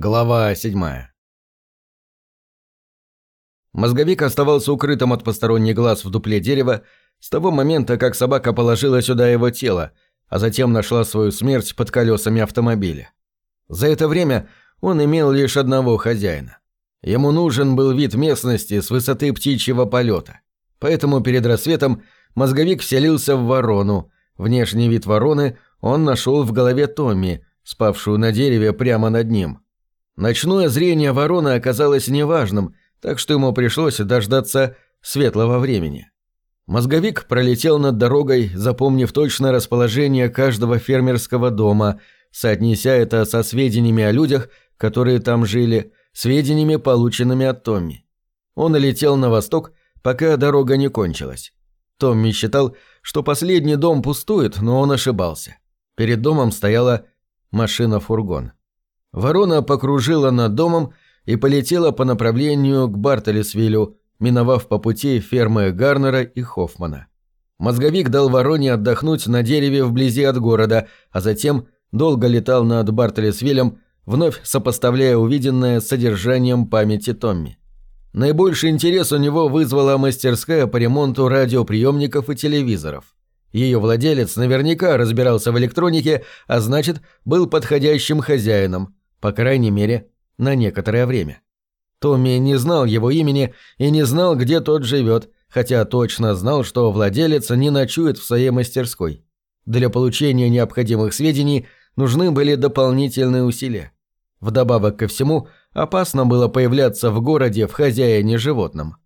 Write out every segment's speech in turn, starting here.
Глава 7 Мозговик оставался укрытым от посторонних глаз в дупле дерева с того момента, как собака положила сюда его тело, а затем нашла свою смерть под колесами автомобиля. За это время он имел лишь одного хозяина. Ему нужен был вид местности с высоты птичьего полета. Поэтому перед рассветом мозговик вселился в ворону. Внешний вид вороны он нашел в голове Томми, спавшую на дереве прямо над ним. Ночное зрение вороны оказалось неважным, так что ему пришлось дождаться светлого времени. Мозговик пролетел над дорогой, запомнив точное расположение каждого фермерского дома, соотнеся это со сведениями о людях, которые там жили, сведениями, полученными от Томми. Он летел на восток, пока дорога не кончилась. Томми считал, что последний дом пустует, но он ошибался. Перед домом стояла машина-фургон. Ворона покружила над домом и полетела по направлению к Бартолесвилю, миновав по пути фермы Гарнера и Хоффмана. Мозговик дал вороне отдохнуть на дереве вблизи от города, а затем долго летал над Бартолесвилем, вновь сопоставляя увиденное с содержанием памяти Томми. Наибольший интерес у него вызвала мастерская по ремонту радиоприемников и телевизоров. Ее владелец наверняка разбирался в электронике, а значит, был подходящим хозяином, по крайней мере, на некоторое время. Томми не знал его имени и не знал, где тот живет, хотя точно знал, что владелец не ночует в своей мастерской. Для получения необходимых сведений нужны были дополнительные усилия. Вдобавок ко всему, опасно было появляться в городе в хозяине животном.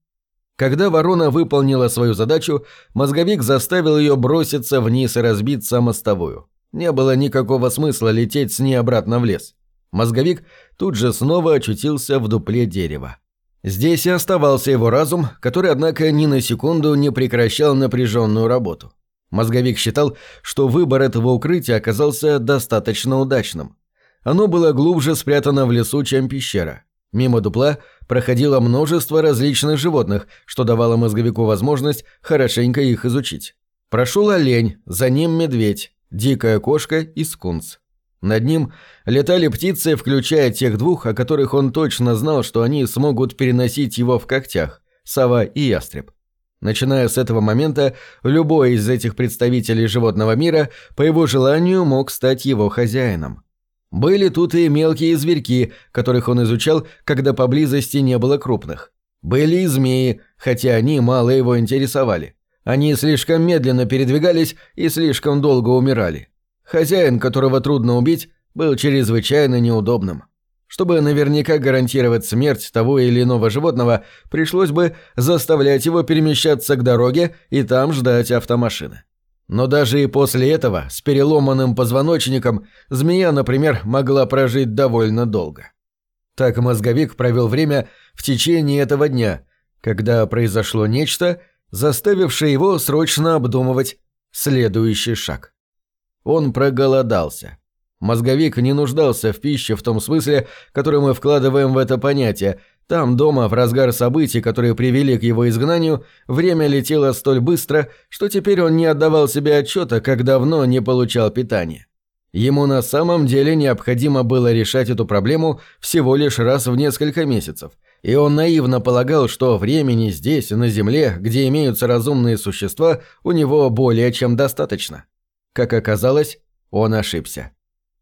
Когда ворона выполнила свою задачу, мозговик заставил ее броситься вниз и разбиться мостовую. Не было никакого смысла лететь с ней обратно в лес. Мозговик тут же снова очутился в дупле дерева. Здесь и оставался его разум, который, однако, ни на секунду не прекращал напряженную работу. Мозговик считал, что выбор этого укрытия оказался достаточно удачным. Оно было глубже спрятано в лесу, чем пещера. Мимо дупла проходило множество различных животных, что давало мозговику возможность хорошенько их изучить. Прошел олень, за ним медведь, дикая кошка и скунс. Над ним летали птицы, включая тех двух, о которых он точно знал, что они смогут переносить его в когтях – сова и ястреб. Начиная с этого момента, любой из этих представителей животного мира по его желанию мог стать его хозяином. Были тут и мелкие зверьки, которых он изучал, когда поблизости не было крупных. Были и змеи, хотя они мало его интересовали. Они слишком медленно передвигались и слишком долго умирали. Хозяин, которого трудно убить, был чрезвычайно неудобным. Чтобы наверняка гарантировать смерть того или иного животного, пришлось бы заставлять его перемещаться к дороге и там ждать автомашины. Но даже и после этого, с переломанным позвоночником, змея, например, могла прожить довольно долго. Так мозговик провел время в течение этого дня, когда произошло нечто, заставившее его срочно обдумывать следующий шаг. Он проголодался. Мозговик не нуждался в пище в том смысле, который мы вкладываем в это понятие. Там, дома, в разгар событий, которые привели к его изгнанию, время летело столь быстро, что теперь он не отдавал себе отчета, как давно не получал питания. Ему на самом деле необходимо было решать эту проблему всего лишь раз в несколько месяцев, и он наивно полагал, что времени здесь, на Земле, где имеются разумные существа, у него более чем достаточно. Как оказалось, он ошибся.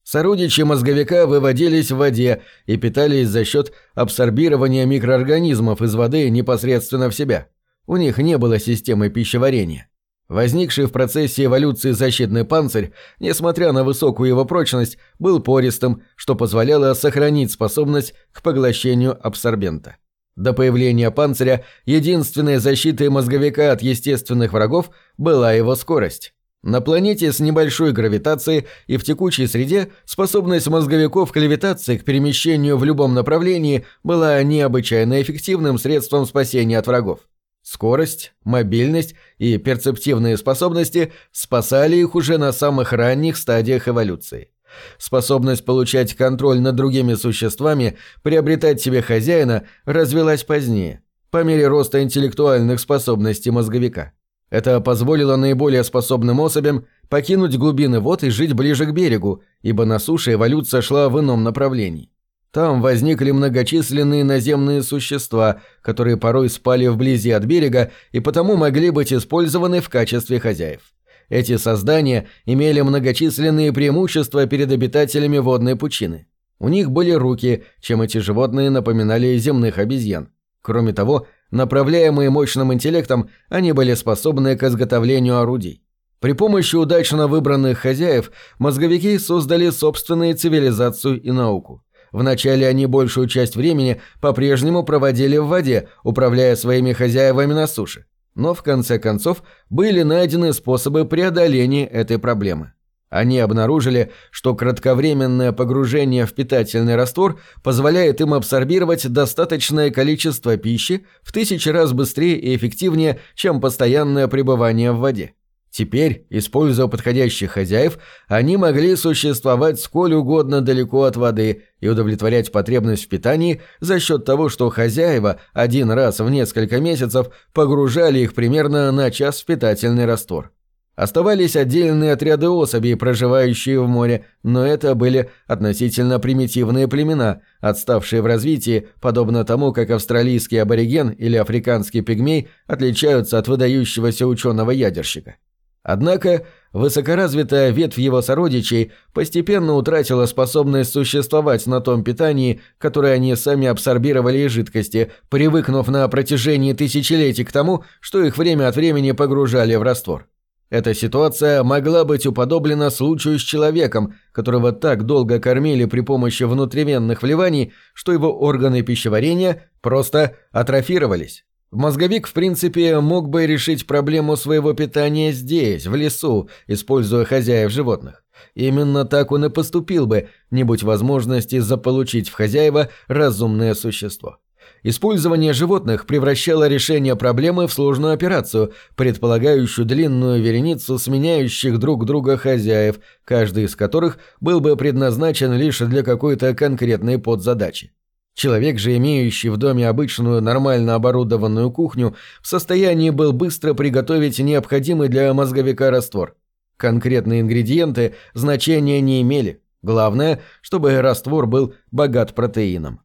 Сородичи мозговика выводились в воде и питались за счет абсорбирования микроорганизмов из воды непосредственно в себя. У них не было системы пищеварения. Возникший в процессе эволюции защитный панцирь, несмотря на высокую его прочность, был пористым, что позволяло сохранить способность к поглощению абсорбента. До появления панциря единственной защитой мозговика от естественных врагов была его скорость. На планете с небольшой гравитацией и в текучей среде способность мозговиков к левитации к перемещению в любом направлении была необычайно эффективным средством спасения от врагов. Скорость, мобильность и перцептивные способности спасали их уже на самых ранних стадиях эволюции. Способность получать контроль над другими существами, приобретать себе хозяина, развилась позднее, по мере роста интеллектуальных способностей мозговика. Это позволило наиболее способным особям покинуть глубины вод и жить ближе к берегу, ибо на суше эволюция шла в ином направлении. Там возникли многочисленные наземные существа, которые порой спали вблизи от берега и потому могли быть использованы в качестве хозяев. Эти создания имели многочисленные преимущества перед обитателями водной пучины. У них были руки, чем эти животные напоминали земных обезьян. Кроме того, направляемые мощным интеллектом, они были способны к изготовлению орудий. При помощи удачно выбранных хозяев мозговики создали собственную цивилизацию и науку. Вначале они большую часть времени по-прежнему проводили в воде, управляя своими хозяевами на суше. Но в конце концов были найдены способы преодоления этой проблемы. Они обнаружили, что кратковременное погружение в питательный раствор позволяет им абсорбировать достаточное количество пищи в тысячи раз быстрее и эффективнее, чем постоянное пребывание в воде. Теперь, используя подходящих хозяев, они могли существовать сколь угодно далеко от воды и удовлетворять потребность в питании за счет того, что хозяева один раз в несколько месяцев погружали их примерно на час в питательный раствор. Оставались отдельные отряды особей, проживающие в море, но это были относительно примитивные племена, отставшие в развитии, подобно тому, как австралийский абориген или африканский пигмей отличаются от выдающегося ученого-ядерщика. Однако высокоразвитая ветвь его сородичей постепенно утратила способность существовать на том питании, которое они сами абсорбировали из жидкости, привыкнув на протяжении тысячелетий к тому, что их время от времени погружали в раствор. Эта ситуация могла быть уподоблена случаю с человеком, которого так долго кормили при помощи внутривенных вливаний, что его органы пищеварения просто атрофировались. Мозговик, в принципе, мог бы решить проблему своего питания здесь, в лесу, используя хозяев животных. Именно так он и поступил бы, не будь возможности заполучить в хозяева разумное существо. Использование животных превращало решение проблемы в сложную операцию, предполагающую длинную вереницу сменяющих друг друга хозяев, каждый из которых был бы предназначен лишь для какой-то конкретной подзадачи. Человек же, имеющий в доме обычную нормально оборудованную кухню, в состоянии был быстро приготовить необходимый для мозговика раствор. Конкретные ингредиенты значения не имели. Главное, чтобы раствор был богат протеином.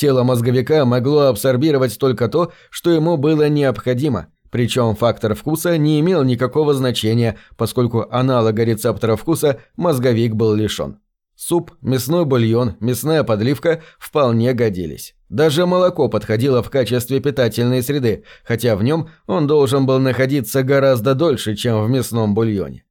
Тело мозговика могло абсорбировать только то, что ему было необходимо, причем фактор вкуса не имел никакого значения, поскольку аналога рецептора вкуса мозговик был лишен. Суп, мясной бульон, мясная подливка вполне годились. Даже молоко подходило в качестве питательной среды, хотя в нем он должен был находиться гораздо дольше, чем в мясном бульоне.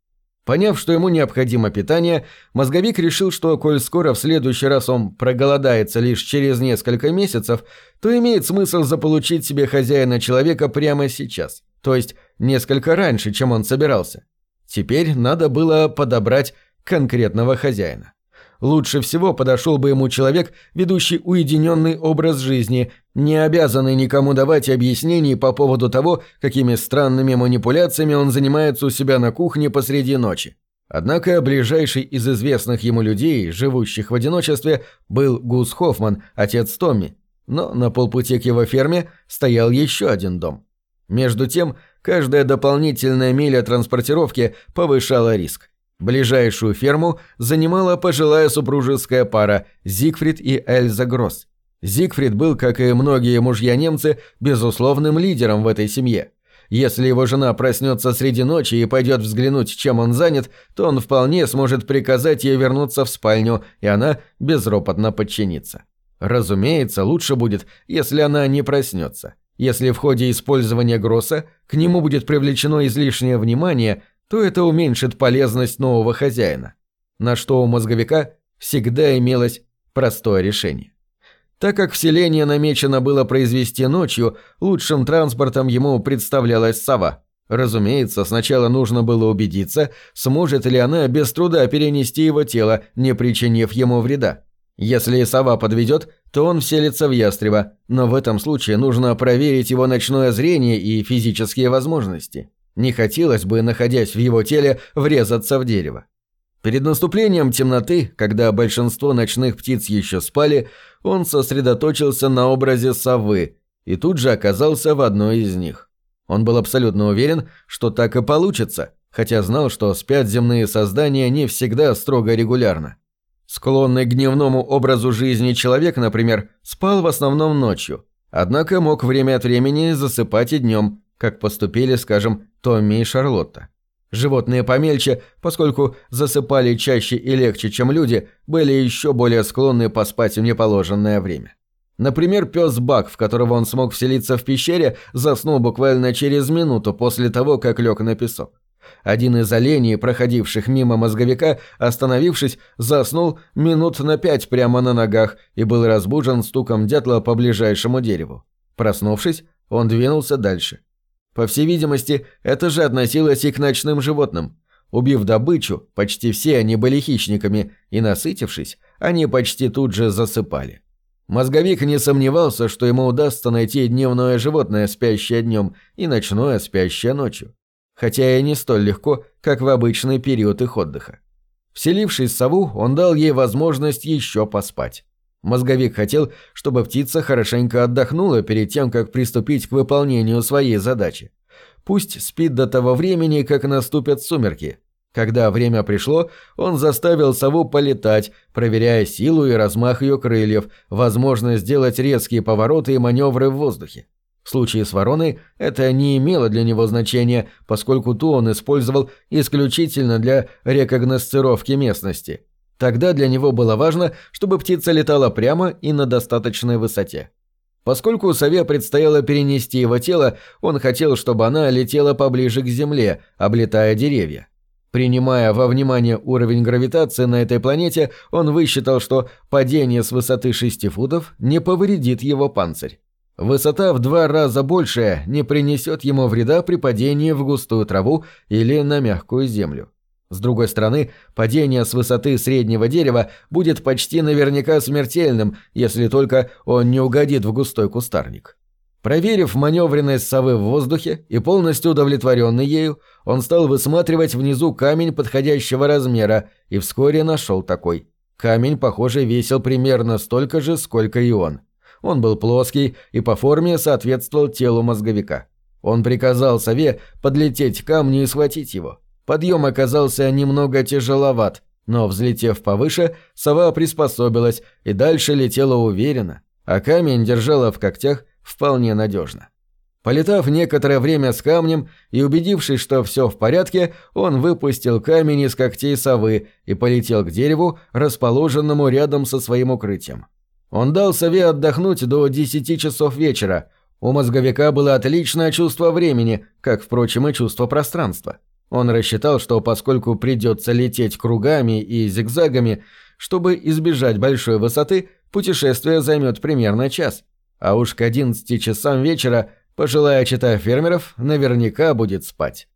Поняв, что ему необходимо питание, мозговик решил, что, коль скоро в следующий раз он проголодается лишь через несколько месяцев, то имеет смысл заполучить себе хозяина человека прямо сейчас, то есть несколько раньше, чем он собирался. Теперь надо было подобрать конкретного хозяина. Лучше всего подошел бы ему человек, ведущий уединенный образ жизни, не обязанный никому давать объяснений по поводу того, какими странными манипуляциями он занимается у себя на кухне посреди ночи. Однако ближайший из известных ему людей, живущих в одиночестве, был Гус Хоффман, отец Томми. Но на полпути к его ферме стоял еще один дом. Между тем, каждая дополнительная миля транспортировки повышала риск. Ближайшую ферму занимала пожилая супружеская пара Зигфрид и Эльза Гросс. Зигфрид был, как и многие мужья-немцы, безусловным лидером в этой семье. Если его жена проснется среди ночи и пойдет взглянуть, чем он занят, то он вполне сможет приказать ей вернуться в спальню, и она безропотно подчинится. Разумеется, лучше будет, если она не проснется. Если в ходе использования Гросса к нему будет привлечено излишнее внимание, то это уменьшит полезность нового хозяина. На что у мозговика всегда имелось простое решение. Так как вселение намечено было произвести ночью, лучшим транспортом ему представлялась сова. Разумеется, сначала нужно было убедиться, сможет ли она без труда перенести его тело, не причинив ему вреда. Если сова подведет, то он вселится в ястреба, но в этом случае нужно проверить его ночное зрение и физические возможности. Не хотелось бы, находясь в его теле, врезаться в дерево. Перед наступлением темноты, когда большинство ночных птиц еще спали, он сосредоточился на образе совы и тут же оказался в одной из них. Он был абсолютно уверен, что так и получится, хотя знал, что спят земные создания не всегда строго регулярно. Склонный к дневному образу жизни человек, например, спал в основном ночью, однако мог время от времени засыпать и днем, как поступили, скажем, Томми и Шарлотта. Животные помельче, поскольку засыпали чаще и легче, чем люди, были еще более склонны поспать в неположенное время. Например, пес Бак, в которого он смог вселиться в пещере, заснул буквально через минуту после того, как лег на песок. Один из оленей, проходивших мимо мозговика, остановившись, заснул минут на пять прямо на ногах и был разбужен стуком дятла по ближайшему дереву. Проснувшись, он двинулся дальше. По всей видимости, это же относилось и к ночным животным. Убив добычу, почти все они были хищниками, и насытившись, они почти тут же засыпали. Мозговик не сомневался, что ему удастся найти дневное животное, спящее днем, и ночное, спящее ночью. Хотя и не столь легко, как в обычный период их отдыха. Вселившись в сову, он дал ей возможность еще поспать. Мозговик хотел, чтобы птица хорошенько отдохнула перед тем, как приступить к выполнению своей задачи. Пусть спит до того времени, как наступят сумерки. Когда время пришло, он заставил сову полетать, проверяя силу и размах ее крыльев, возможность сделать резкие повороты и маневры в воздухе. В случае с вороной это не имело для него значения, поскольку ту он использовал исключительно для рекогносцировки местности – Тогда для него было важно, чтобы птица летала прямо и на достаточной высоте. Поскольку сове предстояло перенести его тело, он хотел, чтобы она летела поближе к земле, облетая деревья. Принимая во внимание уровень гравитации на этой планете, он высчитал, что падение с высоты 6 футов не повредит его панцирь. Высота в два раза большая не принесет ему вреда при падении в густую траву или на мягкую землю. С другой стороны, падение с высоты среднего дерева будет почти наверняка смертельным, если только он не угодит в густой кустарник. Проверив маневренность совы в воздухе и полностью удовлетворенный ею, он стал высматривать внизу камень подходящего размера и вскоре нашел такой. Камень, похоже, весил примерно столько же, сколько и он. Он был плоский и по форме соответствовал телу мозговика. Он приказал сове подлететь к камню и схватить его. Подъем оказался немного тяжеловат, но, взлетев повыше, сова приспособилась и дальше летела уверенно, а камень держала в когтях вполне надежно. Полетав некоторое время с камнем и убедившись, что все в порядке, он выпустил камень из когтей совы и полетел к дереву, расположенному рядом со своим укрытием. Он дал сове отдохнуть до 10 часов вечера. У мозговика было отличное чувство времени, как, впрочем, и чувство пространства. Он рассчитал, что поскольку придется лететь кругами и зигзагами, чтобы избежать большой высоты, путешествие займет примерно час. А уж к 11 часам вечера пожилая чита фермеров наверняка будет спать.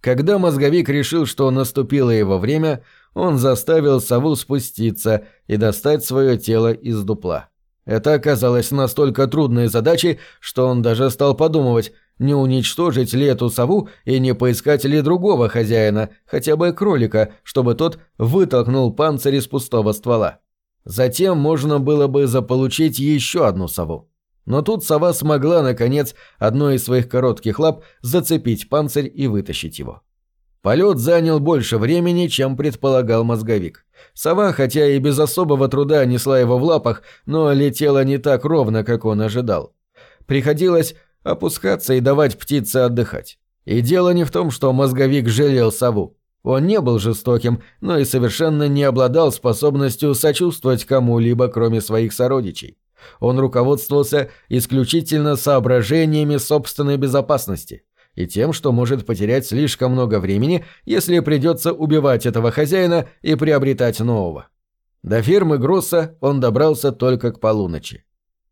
Когда мозговик решил, что наступило его время, он заставил сову спуститься и достать свое тело из дупла. Это оказалось настолько трудной задачей, что он даже стал подумывать, не уничтожить ли эту сову и не поискать ли другого хозяина, хотя бы кролика, чтобы тот вытолкнул панцирь из пустого ствола. Затем можно было бы заполучить еще одну сову. Но тут сова смогла, наконец, одной из своих коротких лап зацепить панцирь и вытащить его. Полет занял больше времени, чем предполагал мозговик. Сова, хотя и без особого труда несла его в лапах, но летела не так ровно, как он ожидал. Приходилось опускаться и давать птице отдыхать. И дело не в том, что мозговик жалел сову. Он не был жестоким, но и совершенно не обладал способностью сочувствовать кому-либо, кроме своих сородичей. Он руководствовался исключительно соображениями собственной безопасности и тем, что может потерять слишком много времени, если придется убивать этого хозяина и приобретать нового. До фермы Гросса он добрался только к полуночи.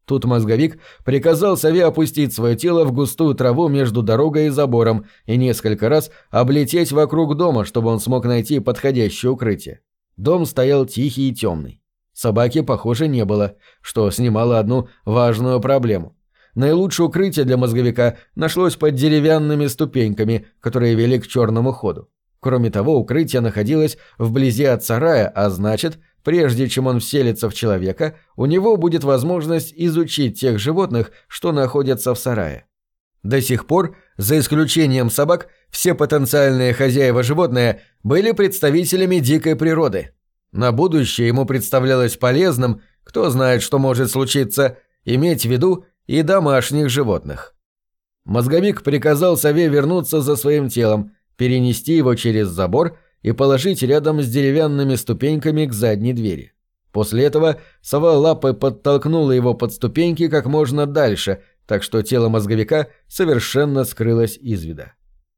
Тут мозговик приказал сове опустить свое тело в густую траву между дорогой и забором и несколько раз облететь вокруг дома, чтобы он смог найти подходящее укрытие. Дом стоял тихий и темный. Собаки, похоже, не было, что снимало одну важную проблему. Наилучшее укрытие для мозговика нашлось под деревянными ступеньками, которые вели к черному ходу. Кроме того, укрытие находилось вблизи от сарая, а значит, Прежде чем он вселится в человека, у него будет возможность изучить тех животных, что находятся в сарае. До сих пор, за исключением собак, все потенциальные хозяева животные были представителями дикой природы. На будущее ему представлялось полезным, кто знает, что может случиться, иметь в виду и домашних животных. Мозговик приказал сове вернуться за своим телом, перенести его через забор и положить рядом с деревянными ступеньками к задней двери. После этого сова лапой подтолкнула его под ступеньки как можно дальше, так что тело мозговика совершенно скрылось из вида.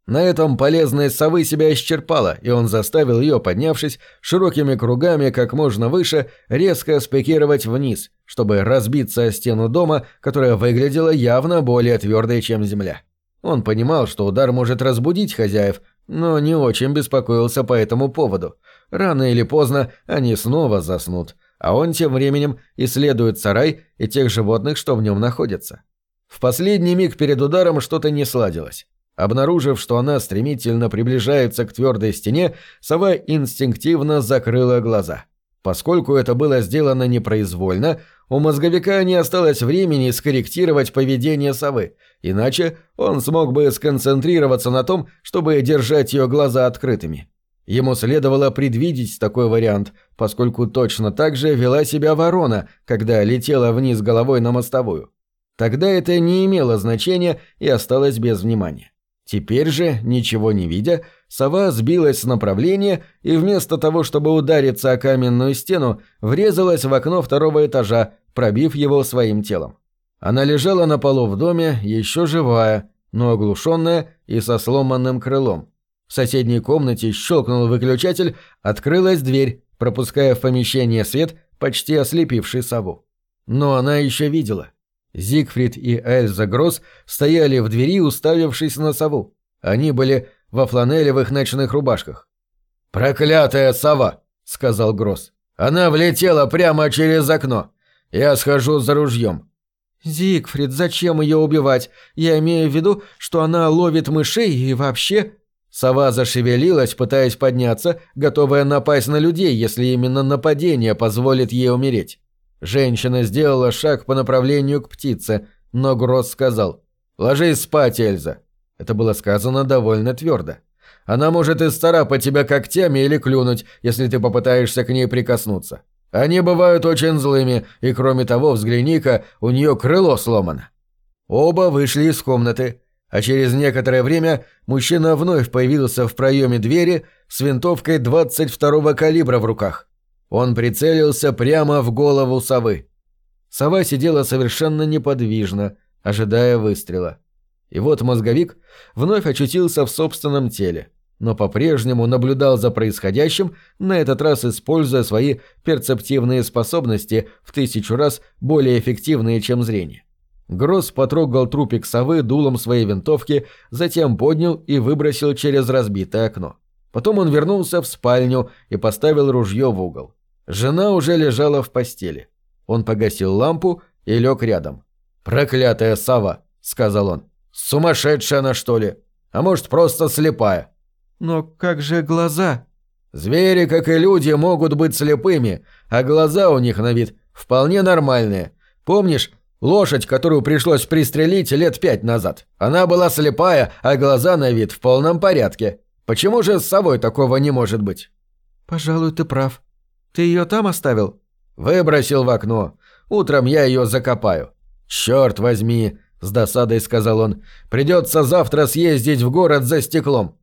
На этом полезная совы себя исчерпала, и он заставил ее, поднявшись, широкими кругами как можно выше, резко спикировать вниз, чтобы разбиться о стену дома, которая выглядела явно более твердой, чем земля. Он понимал, что удар может разбудить хозяев, но не очень беспокоился по этому поводу. Рано или поздно они снова заснут, а он тем временем исследует сарай и тех животных, что в нем находятся. В последний миг перед ударом что-то не сладилось. Обнаружив, что она стремительно приближается к твердой стене, сова инстинктивно закрыла глаза. Поскольку это было сделано непроизвольно, у мозговика не осталось времени скорректировать поведение совы, иначе он смог бы сконцентрироваться на том, чтобы держать ее глаза открытыми. Ему следовало предвидеть такой вариант, поскольку точно так же вела себя ворона, когда летела вниз головой на мостовую. Тогда это не имело значения и осталось без внимания. Теперь же, ничего не видя, сова сбилась с направления и вместо того, чтобы удариться о каменную стену, врезалась в окно второго этажа, пробив его своим телом. Она лежала на полу в доме, еще живая, но оглушенная и со сломанным крылом. В соседней комнате щелкнул выключатель, открылась дверь, пропуская в помещение свет, почти ослепивший сову. Но она еще видела. Зигфрид и Эльза Гросс стояли в двери, уставившись на сову. Они были во фланелевых ночных рубашках. «Проклятая сова!» — сказал Гросс. «Она влетела прямо через окно. Я схожу за ружьем». «Зигфрид, зачем ее убивать? Я имею в виду, что она ловит мышей и вообще...» Сова зашевелилась, пытаясь подняться, готовая напасть на людей, если именно нападение позволит ей умереть. Женщина сделала шаг по направлению к птице, но Гросс сказал «Ложись спать, Эльза». Это было сказано довольно твердо. Она может исцарапать тебя когтями или клюнуть, если ты попытаешься к ней прикоснуться. Они бывают очень злыми, и кроме того, взгляни-ка, у нее крыло сломано. Оба вышли из комнаты а через некоторое время мужчина вновь появился в проеме двери с винтовкой 22-го калибра в руках. Он прицелился прямо в голову совы. Сова сидела совершенно неподвижно, ожидая выстрела. И вот мозговик вновь очутился в собственном теле, но по-прежнему наблюдал за происходящим, на этот раз используя свои перцептивные способности в тысячу раз более эффективные, чем зрение. Гросс потрогал трупик совы дулом своей винтовки, затем поднял и выбросил через разбитое окно. Потом он вернулся в спальню и поставил ружье в угол. Жена уже лежала в постели. Он погасил лампу и лег рядом. «Проклятая сова!» — сказал он. «Сумасшедшая она, что ли? А может, просто слепая?» «Но как же глаза?» «Звери, как и люди, могут быть слепыми, а глаза у них на вид вполне нормальные. Помнишь, Лошадь, которую пришлось пристрелить лет пять назад. Она была слепая, а глаза на вид в полном порядке. Почему же с собой такого не может быть? Пожалуй, ты прав. Ты ее там оставил? Выбросил в окно. Утром я ее закопаю. Черт возьми, с досадой сказал он. Придется завтра съездить в город за стеклом.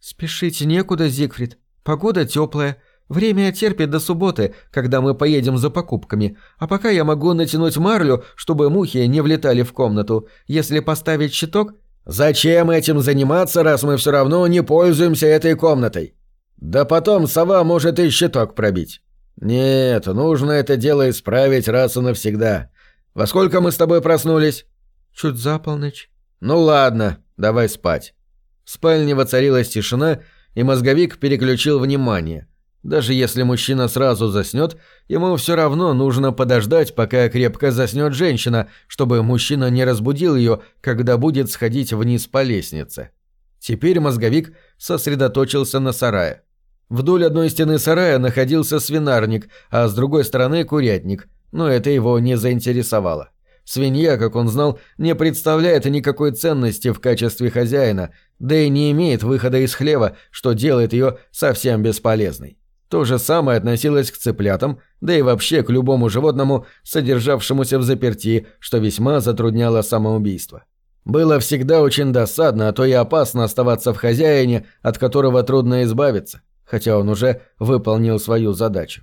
Спешить некуда, Зигфрид. Погода теплая. Время терпит до субботы, когда мы поедем за покупками, а пока я могу натянуть марлю, чтобы мухи не влетали в комнату. Если поставить щиток... Зачем этим заниматься, раз мы все равно не пользуемся этой комнатой? Да потом сова может и щиток пробить. Нет, нужно это дело исправить раз и навсегда. Во сколько мы с тобой проснулись? Чуть за полночь. Ну ладно, давай спать. В спальне воцарилась тишина, и мозговик переключил внимание – даже если мужчина сразу заснет, ему все равно нужно подождать, пока крепко заснет женщина, чтобы мужчина не разбудил ее, когда будет сходить вниз по лестнице. Теперь мозговик сосредоточился на сарае. Вдоль одной стены сарая находился свинарник, а с другой стороны курятник, но это его не заинтересовало. Свинья, как он знал, не представляет никакой ценности в качестве хозяина, да и не имеет выхода из хлева, что делает ее совсем бесполезной. То же самое относилось к цыплятам, да и вообще к любому животному, содержавшемуся в заперти, что весьма затрудняло самоубийство. Было всегда очень досадно, а то и опасно оставаться в хозяине, от которого трудно избавиться, хотя он уже выполнил свою задачу.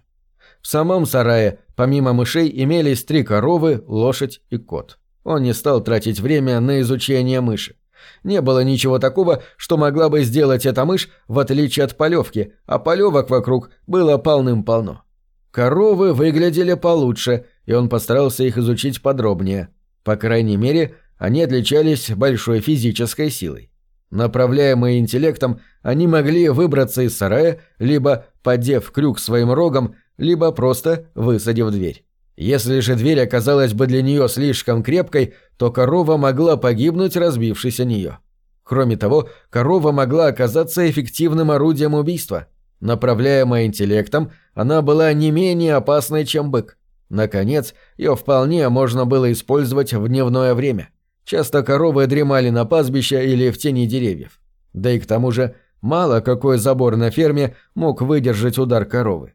В самом сарае, помимо мышей, имелись три коровы, лошадь и кот. Он не стал тратить время на изучение мыши. Не было ничего такого, что могла бы сделать эта мышь, в отличие от полевки, а полевок вокруг было полным-полно. Коровы выглядели получше, и он постарался их изучить подробнее. По крайней мере, они отличались большой физической силой. Направляемые интеллектом, они могли выбраться из сарая, либо, подев крюк своим рогом, либо просто высадив дверь. Если же дверь оказалась бы для нее слишком крепкой, то корова могла погибнуть, разбившись о нее. Кроме того, корова могла оказаться эффективным орудием убийства. Направляемая интеллектом, она была не менее опасной, чем бык. Наконец, ее вполне можно было использовать в дневное время. Часто коровы дремали на пастбище или в тени деревьев. Да и к тому же, мало какой забор на ферме мог выдержать удар коровы.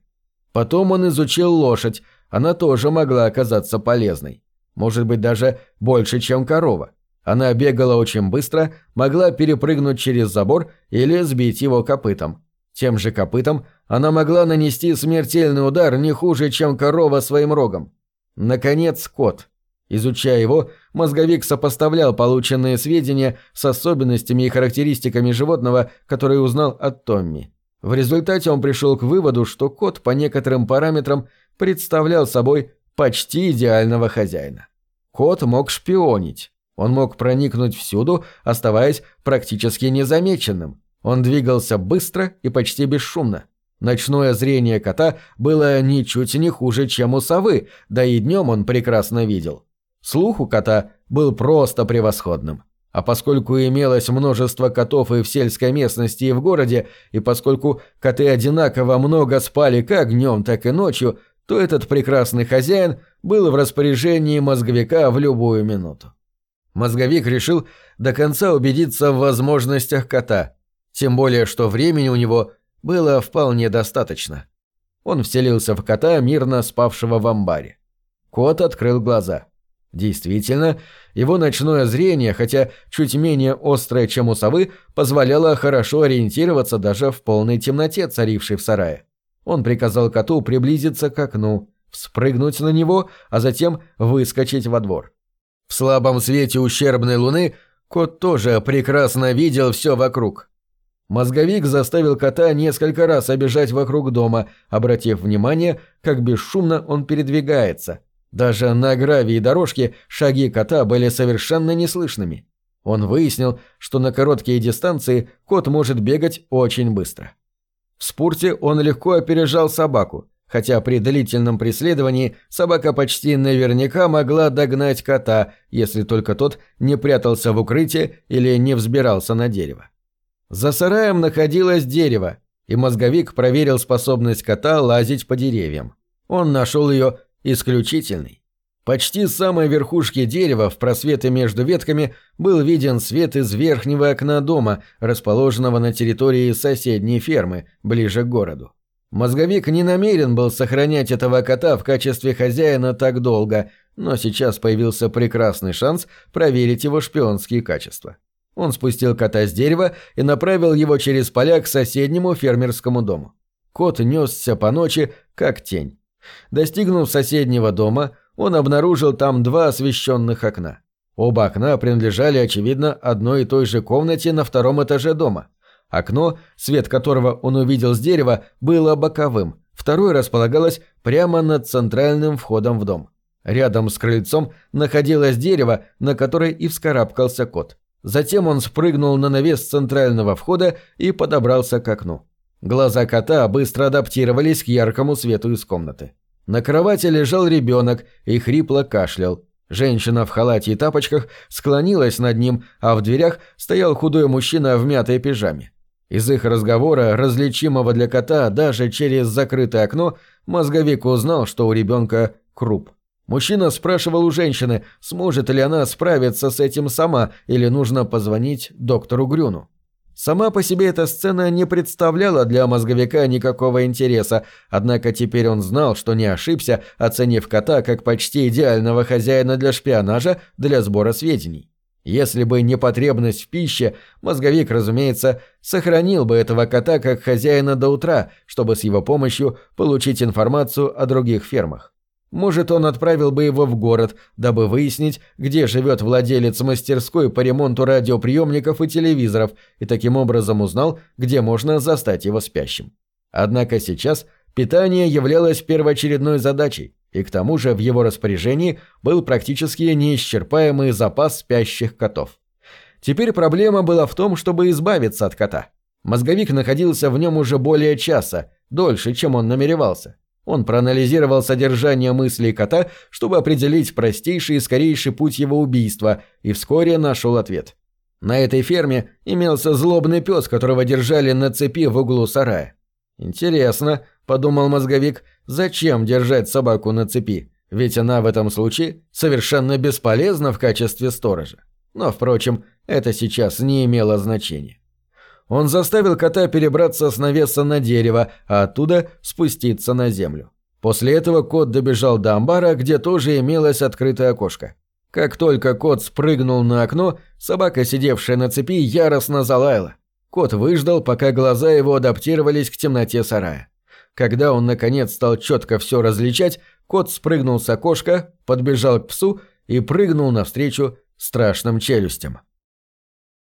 Потом он изучил лошадь, она тоже могла оказаться полезной. Может быть, даже больше, чем корова. Она бегала очень быстро, могла перепрыгнуть через забор или сбить его копытом. Тем же копытом она могла нанести смертельный удар не хуже, чем корова своим рогом. Наконец, кот. Изучая его, мозговик сопоставлял полученные сведения с особенностями и характеристиками животного, которые узнал от Томми. В результате он пришел к выводу, что кот по некоторым параметрам представлял собой почти идеального хозяина. Кот мог шпионить. Он мог проникнуть всюду, оставаясь практически незамеченным. Он двигался быстро и почти бесшумно. Ночное зрение кота было ничуть не хуже, чем у совы, да и днем он прекрасно видел. Слух у кота был просто превосходным. А поскольку имелось множество котов и в сельской местности, и в городе, и поскольку коты одинаково много спали как днем, так и ночью, то этот прекрасный хозяин был в распоряжении мозговика в любую минуту. Мозговик решил до конца убедиться в возможностях кота, тем более что времени у него было вполне достаточно. Он вселился в кота, мирно спавшего в амбаре. Кот открыл глаза. Действительно, его ночное зрение, хотя чуть менее острое, чем у совы, позволяло хорошо ориентироваться даже в полной темноте, царившей в сарае. Он приказал коту приблизиться к окну, вспрыгнуть на него, а затем выскочить во двор. В слабом свете ущербной луны кот тоже прекрасно видел все вокруг. Мозговик заставил кота несколько раз обежать вокруг дома, обратив внимание, как бесшумно он передвигается. Даже на гравии дорожке шаги кота были совершенно неслышными. Он выяснил, что на короткие дистанции кот может бегать очень быстро. В спорте он легко опережал собаку, хотя при длительном преследовании собака почти наверняка могла догнать кота, если только тот не прятался в укрытии или не взбирался на дерево. За сараем находилось дерево, и мозговик проверил способность кота лазить по деревьям. Он нашел ее исключительной. Почти с самой верхушки дерева в просветы между ветками был виден свет из верхнего окна дома, расположенного на территории соседней фермы, ближе к городу. Мозговик не намерен был сохранять этого кота в качестве хозяина так долго, но сейчас появился прекрасный шанс проверить его шпионские качества. Он спустил кота с дерева и направил его через поля к соседнему фермерскому дому. Кот несся по ночи, как тень. Достигнув соседнего дома, он обнаружил там два освещенных окна. Оба окна принадлежали, очевидно, одной и той же комнате на втором этаже дома. Окно, свет которого он увидел с дерева, было боковым, второе располагалось прямо над центральным входом в дом. Рядом с крыльцом находилось дерево, на которое и вскарабкался кот. Затем он спрыгнул на навес центрального входа и подобрался к окну. Глаза кота быстро адаптировались к яркому свету из комнаты. На кровати лежал ребенок и хрипло кашлял. Женщина в халате и тапочках склонилась над ним, а в дверях стоял худой мужчина в мятой пижаме. Из их разговора, различимого для кота даже через закрытое окно, мозговик узнал, что у ребенка круп. Мужчина спрашивал у женщины, сможет ли она справиться с этим сама или нужно позвонить доктору Грюну. Сама по себе эта сцена не представляла для мозговика никакого интереса, однако теперь он знал, что не ошибся, оценив кота как почти идеального хозяина для шпионажа для сбора сведений. Если бы не потребность в пище, мозговик, разумеется, сохранил бы этого кота как хозяина до утра, чтобы с его помощью получить информацию о других фермах. Может, он отправил бы его в город, дабы выяснить, где живет владелец мастерской по ремонту радиоприемников и телевизоров, и таким образом узнал, где можно застать его спящим. Однако сейчас питание являлось первоочередной задачей, и к тому же в его распоряжении был практически неисчерпаемый запас спящих котов. Теперь проблема была в том, чтобы избавиться от кота. Мозговик находился в нем уже более часа, дольше, чем он намеревался. Он проанализировал содержание мыслей кота, чтобы определить простейший и скорейший путь его убийства, и вскоре нашел ответ. На этой ферме имелся злобный пес, которого держали на цепи в углу сарая. «Интересно», — подумал мозговик, — «зачем держать собаку на цепи? Ведь она в этом случае совершенно бесполезна в качестве сторожа». Но, впрочем, это сейчас не имело значения. Он заставил кота перебраться с навеса на дерево, а оттуда спуститься на землю. После этого кот добежал до амбара, где тоже имелось открытое окошко. Как только кот спрыгнул на окно, собака, сидевшая на цепи, яростно залаяла. Кот выждал, пока глаза его адаптировались к темноте сарая. Когда он, наконец, стал четко все различать, кот спрыгнул с окошка, подбежал к псу и прыгнул навстречу страшным челюстям.